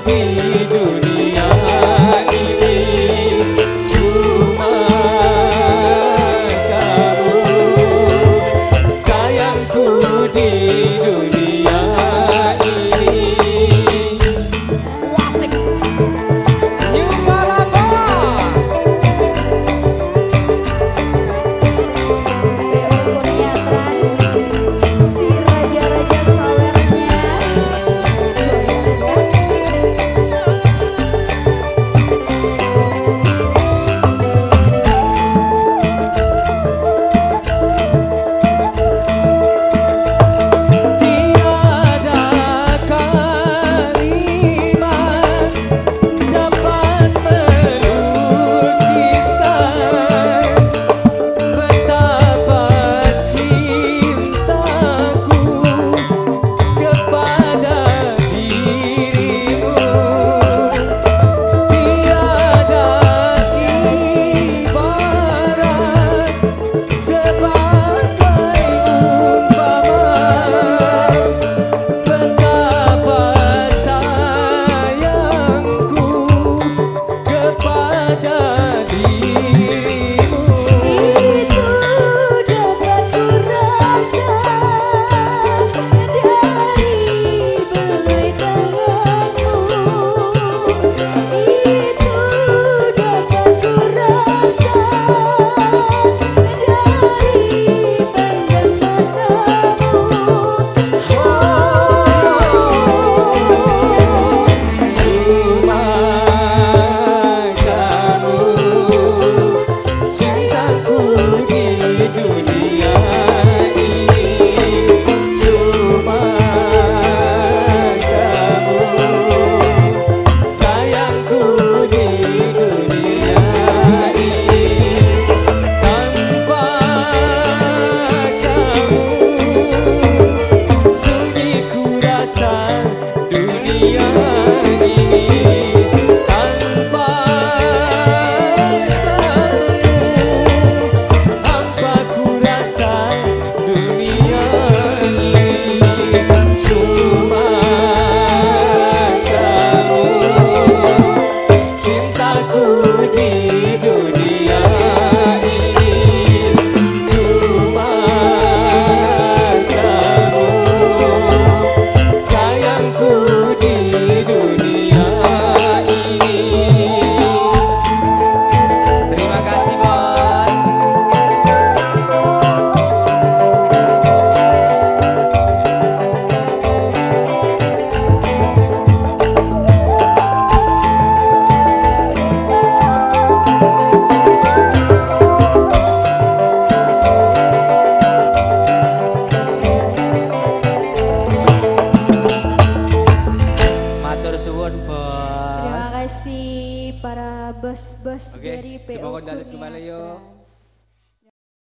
be